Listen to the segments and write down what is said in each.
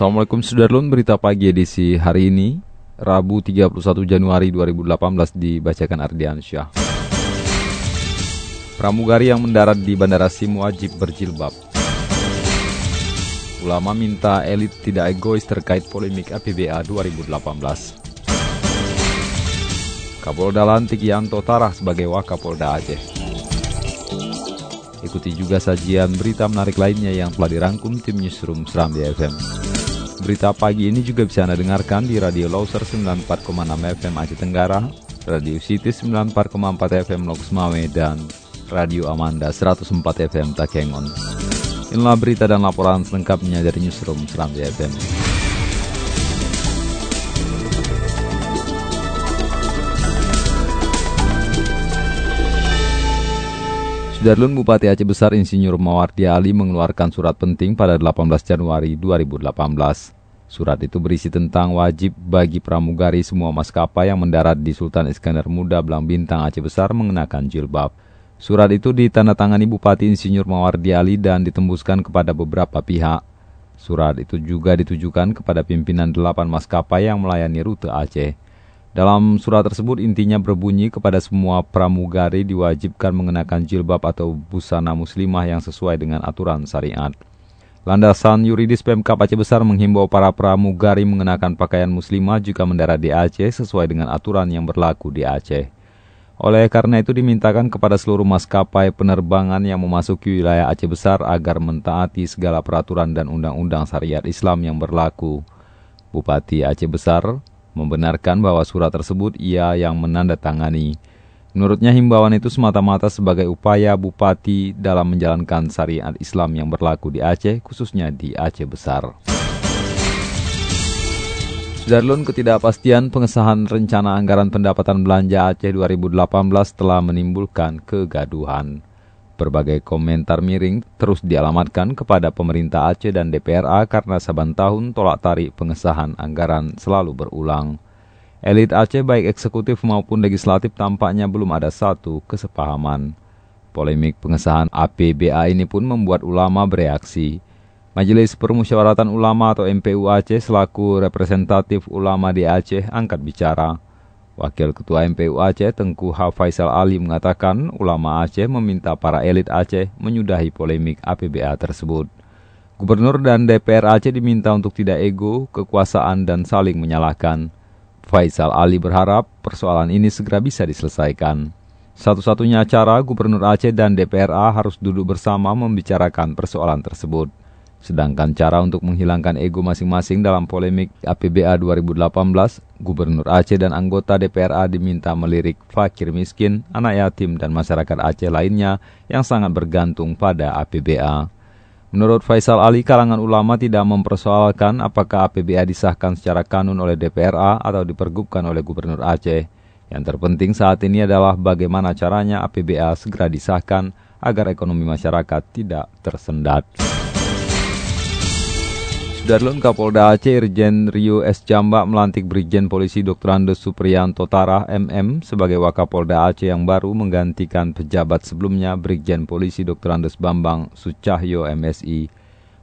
Assalamualaikum Sudarlun, berita pagi edisi hari ini, Rabu 31 Januari 2018 dibacakan Ardian Syah. Pramugari yang mendarat di Bandara Sim wajib berjilbab. Ulama minta elit tidak egois terkait polemik APBA 2018. Kapolda lantik Yanto Tarah sebagai Wakapolda Aceh. Ikuti juga sajian berita menarik lainnya yang telah dirangkum tim Newsroom Seram di FM. Berita pagi ini juga bisa Anda dengarkan di Radio Loser 94,6 FM Aceh Tenggara, Radio City 94,4 FM Loks Mawai, dan Radio Amanda 104 FM Takengon. Inilah berita dan laporan selengkapnya dari Newsroom Seram FM. Sudarlun Bupati Aceh Besar Insinyur Mawardi Ali mengeluarkan surat penting pada 18 Januari 2018. Surat itu berisi tentang wajib bagi pramugari semua maskapai yang mendarat di Sultan Iskandar Muda Belang Bintang Aceh Besar mengenakan jilbab. Surat itu ditandatangani Bupati Insinyur Mawardi Ali dan ditembuskan kepada beberapa pihak. Surat itu juga ditujukan kepada pimpinan delapan maskapai yang melayani rute Aceh. Dalam surat tersebut intinya berbunyi kepada semua pramugari diwajibkan mengenakan jilbab atau busana muslimah yang sesuai dengan aturan syariat. Landasan yuridis Pemkap Aceh Besar menghimbau para pramugari mengenakan pakaian muslimah jika mendarat di Aceh sesuai dengan aturan yang berlaku di Aceh. Oleh karena itu dimintakan kepada seluruh maskapai penerbangan yang memasuki wilayah Aceh Besar agar mentaati segala peraturan dan undang-undang syariat Islam yang berlaku. Bupati Aceh Besar membenarkan bahwa surat tersebut ia yang menandatangani. Menurutnya himbauan itu semata-mata sebagai upaya bupati dalam menjalankan syariat Islam yang berlaku di Aceh, khususnya di Aceh Besar. Sudarlun ketidakpastian pengesahan rencana anggaran pendapatan belanja Aceh 2018 telah menimbulkan kegaduhan. Berbagai komentar miring terus dialamatkan kepada pemerintah Aceh dan DPRA karena saban tahun tolak tarik pengesahan anggaran selalu berulang. Elit Aceh baik eksekutif maupun legislatif tampaknya belum ada satu kesepahaman. Polemik pengesahan APBA ini pun membuat ulama bereaksi. Majelis Permusyawaratan Ulama atau MPU Aceh selaku representatif ulama di Aceh angkat bicara. Wakil Ketua MPU Aceh Tengku Hafaisal Ali mengatakan ulama Aceh meminta para elit Aceh menyudahi polemik APBA tersebut. Gubernur dan DPR Aceh diminta untuk tidak ego, kekuasaan, dan saling menyalahkan. Faisal Ali berharap persoalan ini segera bisa diselesaikan. Satu-satunya cara Gubernur Aceh dan DPRA harus duduk bersama membicarakan persoalan tersebut. Sedangkan cara untuk menghilangkan ego masing-masing dalam polemik APBA 2018, Gubernur Aceh dan anggota DPRA diminta melirik fakir miskin, anak yatim, dan masyarakat Aceh lainnya yang sangat bergantung pada APBA. Menurut Faisal Ali, kalangan ulama tidak mempersoalkan apakah APBA disahkan secara kanun oleh DPRA atau dipergubkan oleh Gubernur Aceh. Yang terpenting saat ini adalah bagaimana caranya APBA segera disahkan agar ekonomi masyarakat tidak tersendat. Sudarlun Kapolda Aceh Irjen Rio S. Jamba melantik Brigjen Polisi Dr. Andes Supriyanto Tarah MM sebagai Wakapolda Aceh yang baru menggantikan pejabat sebelumnya Brigjen Polisi Dr. Andes Bambang Sucahyo MSI.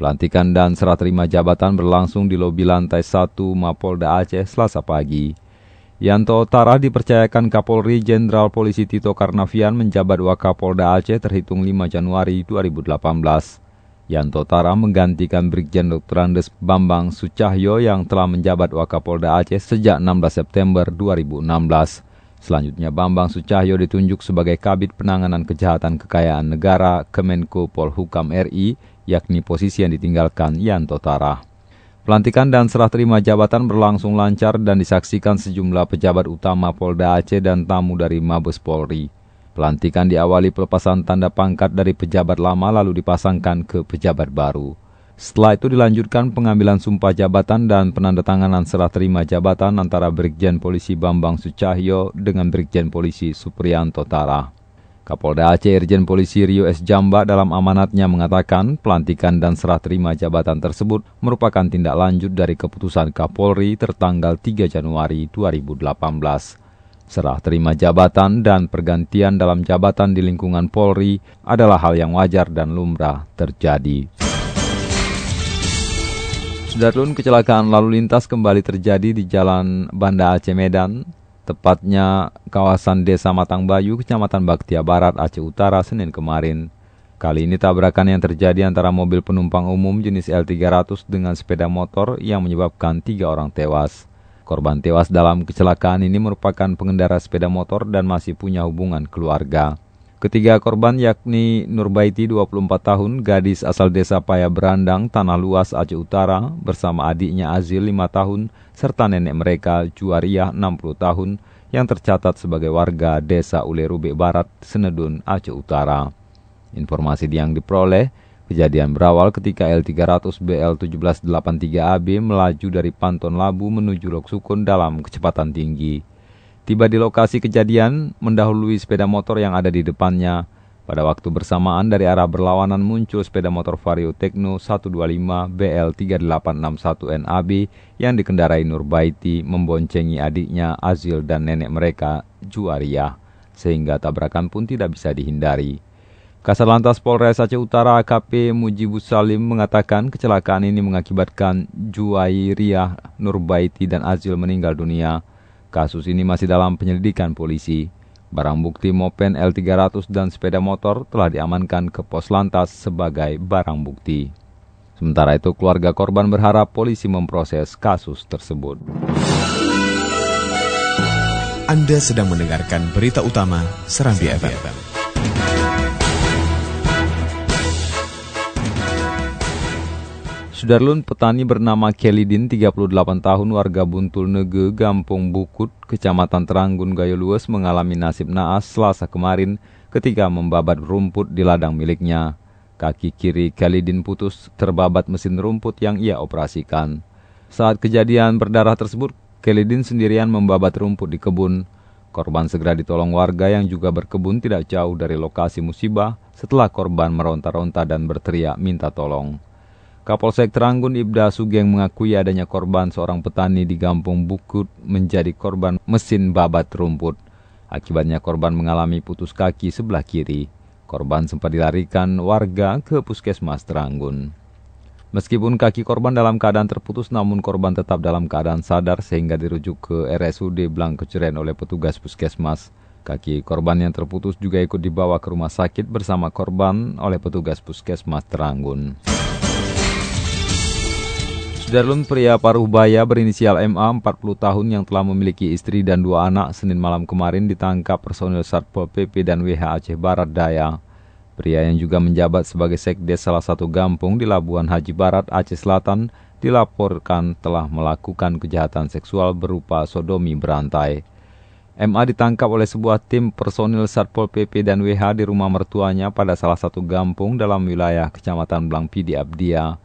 Pelantikan dan serah terima jabatan berlangsung di lobi lantai 1 Mapolda Aceh Selasa pagi. Yanto Tarah dipercayakan Kapolri Jenderal Polisi Tito Karnavian menjabat Wakapolda Aceh terhitung 5 Januari 2018. Yanto Tara menggantikan Brigjen Dr. Andes Bambang Sucahyo yang telah menjabat Wakapolda Aceh sejak 16 September 2016. Selanjutnya Bambang Sucahyo ditunjuk sebagai Kabit Penanganan Kejahatan Kekayaan Negara Kemenko Polhukam RI, yakni posisi yang ditinggalkan Yanto Tara. Pelantikan dan serah terima jabatan berlangsung lancar dan disaksikan sejumlah pejabat utama Polda Aceh dan tamu dari Mabes Polri. Pelantikan diawali pelepasan tanda pangkat dari pejabat lama lalu dipasangkan ke pejabat baru. Setelah itu dilanjutkan pengambilan sumpah jabatan dan penandatanganan serah terima jabatan antara Brigjen Polisi Bambang Sucahyo dengan Brigjen Polisi Supriyanto Tara. Kapolda Aceh Irjen Polisi Rio S. Jamba dalam amanatnya mengatakan pelantikan dan serah terima jabatan tersebut merupakan tindak lanjut dari keputusan Kapolri tertanggal 3 Januari 2018. Serah terima jabatan dan pergantian dalam jabatan di lingkungan Polri adalah hal yang wajar dan lumrah terjadi. Sudarlun kecelakaan lalu lintas kembali terjadi di Jalan Banda Aceh Medan, tepatnya kawasan Desa Matang Bayu, Kecamatan Baktia Barat, Aceh Utara, Senin kemarin. Kali ini tabrakan yang terjadi antara mobil penumpang umum jenis L300 dengan sepeda motor yang menyebabkan tiga orang tewas. Korban tewas dalam kecelakaan ini merupakan pengendara sepeda motor dan masih punya hubungan keluarga. Ketiga korban yakni Nurbaiti 24 tahun, gadis asal desa Paya Berandang, Tanah Luas, Aceh Utara, bersama adiknya Azil 5 tahun, serta nenek mereka Juariah 60 tahun, yang tercatat sebagai warga desa Ulerube Barat, Senedun, Aceh Utara. Informasi yang diperoleh, Kejadian berawal ketika L300 BL1783AB melaju dari Panton Labu menuju Lok Sukun dalam kecepatan tinggi. Tiba di lokasi kejadian, mendahului sepeda motor yang ada di depannya. Pada waktu bersamaan dari arah berlawanan muncul sepeda motor Vario Tekno 125 BL3861NAB yang dikendarai Nurbaiti memboncengi adiknya Azil dan nenek mereka Juariah, sehingga tabrakan pun tidak bisa dihindari. Kasar Polres Aceh Utara AKP Mujibus Salim mengatakan kecelakaan ini mengakibatkan Juwairiyah Nurbaiti dan Azil meninggal dunia. Kasus ini masih dalam penyelidikan polisi. Barang bukti mopen L300 dan sepeda motor telah diamankan ke pos lantas sebagai barang bukti. Sementara itu keluarga korban berharap polisi memproses kasus tersebut. Anda sedang mendengarkan berita utama Serambi FM. Sudarlun petani bernama Kelidin 38 tahun warga Buntul Nege, Gampung Bukut, Kecamatan Teranggun, Gayo Lues mengalami nasib naas selasa kemarin ketika membabat rumput di ladang miliknya. Kaki kiri Kelidin putus terbabat mesin rumput yang ia operasikan. Saat kejadian berdarah tersebut, Kelidin sendirian membabat rumput di kebun. Korban segera ditolong warga yang juga berkebun tidak jauh dari lokasi musibah setelah korban meronta-ronta dan berteriak minta tolong. Kapolsek Teranggun Ibda Sugeng mengakui adanya korban seorang petani di Gampung Bukut menjadi korban mesin babat rumput. Akibatnya korban mengalami putus kaki sebelah kiri. Korban sempat dilarikan warga ke puskesmas Teranggun. Meskipun kaki korban dalam keadaan terputus namun korban tetap dalam keadaan sadar sehingga dirujuk ke RSUD Blangkeceren oleh petugas puskesmas. Kaki korban yang terputus juga ikut dibawa ke rumah sakit bersama korban oleh petugas puskesmas Teranggun. Sudarlun pria paruh baya berinisial MA 40 tahun yang telah memiliki istri dan dua anak Senin malam kemarin ditangkap personil Satpol PP dan WH Aceh Barat Daya. Pria yang juga menjabat sebagai sekdes salah satu gampung di Labuan Haji Barat Aceh Selatan dilaporkan telah melakukan kejahatan seksual berupa sodomi berantai. MA ditangkap oleh sebuah tim personil Satpol PP dan WH di rumah mertuanya pada salah satu gampung dalam wilayah Kecamatan Blangpidi Abdia.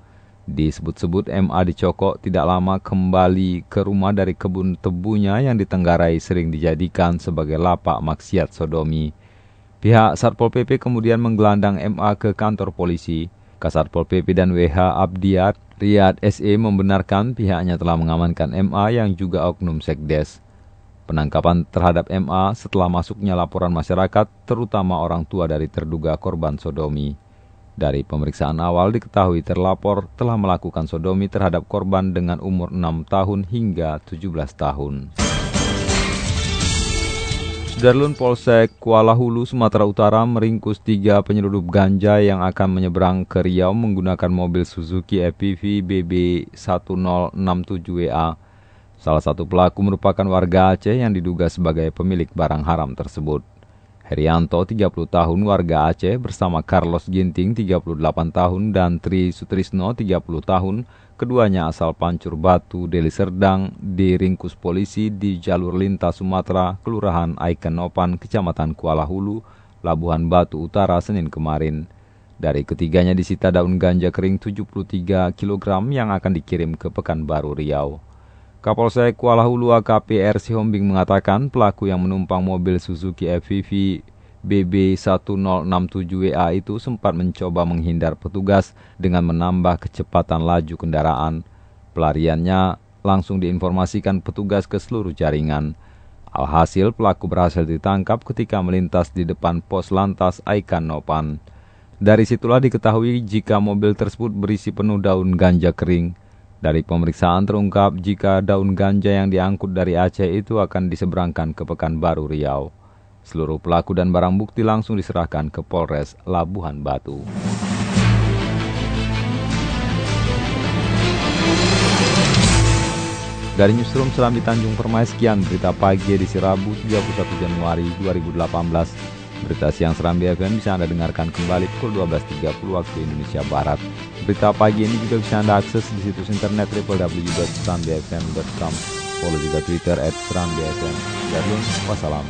Disebut-sebut MA dicokok tidak lama kembali ke rumah dari kebun tebunya yang ditenggarai sering dijadikan sebagai lapak maksiat sodomi. Pihak Satpol PP kemudian menggelandang MA ke kantor polisi. Kasatpol PP dan WH Abdiat Riyad SE membenarkan pihaknya telah mengamankan MA yang juga oknum sekdes. Penangkapan terhadap MA setelah masuknya laporan masyarakat, terutama orang tua dari terduga korban sodomi. Dari pemeriksaan awal diketahui terlapor telah melakukan sodomi terhadap korban dengan umur 6 tahun hingga 17 tahun. Sudarlun Polsek Kuala Hulu, Sumatera Utara meringkus tiga penyeludup ganja yang akan menyeberang ke Riau menggunakan mobil Suzuki EPV BB1067WA. Salah satu pelaku merupakan warga Aceh yang diduga sebagai pemilik barang haram tersebut. Herianto 30 tahun warga Aceh bersama Carlos Ginting 38 tahun dan Tri Sutrisno 30 tahun, keduanya asal Pancur Batu, Deli Serdang, diringkus polisi di jalur lintas Sumatera, Kelurahan Aikenopan, Kecamatan Kuala Hulu, Labuhan Batu Utara, Senin kemarin. Dari ketiganya disita daun ganja kering 73 kg yang akan dikirim ke Pekanbaru Riau. Kapolsek Kuala Hulu AKP RC Hombing mengatakan pelaku yang menumpang mobil Suzuki FVV BB1067WA itu sempat mencoba menghindar petugas dengan menambah kecepatan laju kendaraan. Pelariannya langsung diinformasikan petugas ke seluruh jaringan. Alhasil pelaku berhasil ditangkap ketika melintas di depan pos lantas Aikan Nopan. Dari situlah diketahui jika mobil tersebut berisi penuh daun ganja kering. Dari pemeriksaan terungkap jika daun ganja yang diangkut dari Aceh itu akan diseberangkan ke Pekanbaru Riau. Seluruh pelaku dan barang bukti langsung diserahkan ke Polres Labuhan Batu. Dari Newsroom Selam di Tanjung Permai, sekian berita pagi di Rabu 31 Januari 2018. Berita siang Serambi FM bisa Anda dengarkan kembali pukul 12.30 waktu Indonesia Barat. Berita pagi ini juga bisa Anda akses di situs internet www.serambfm.com. Follow juga Twitter at Serambi FM. Jadun, wassalam.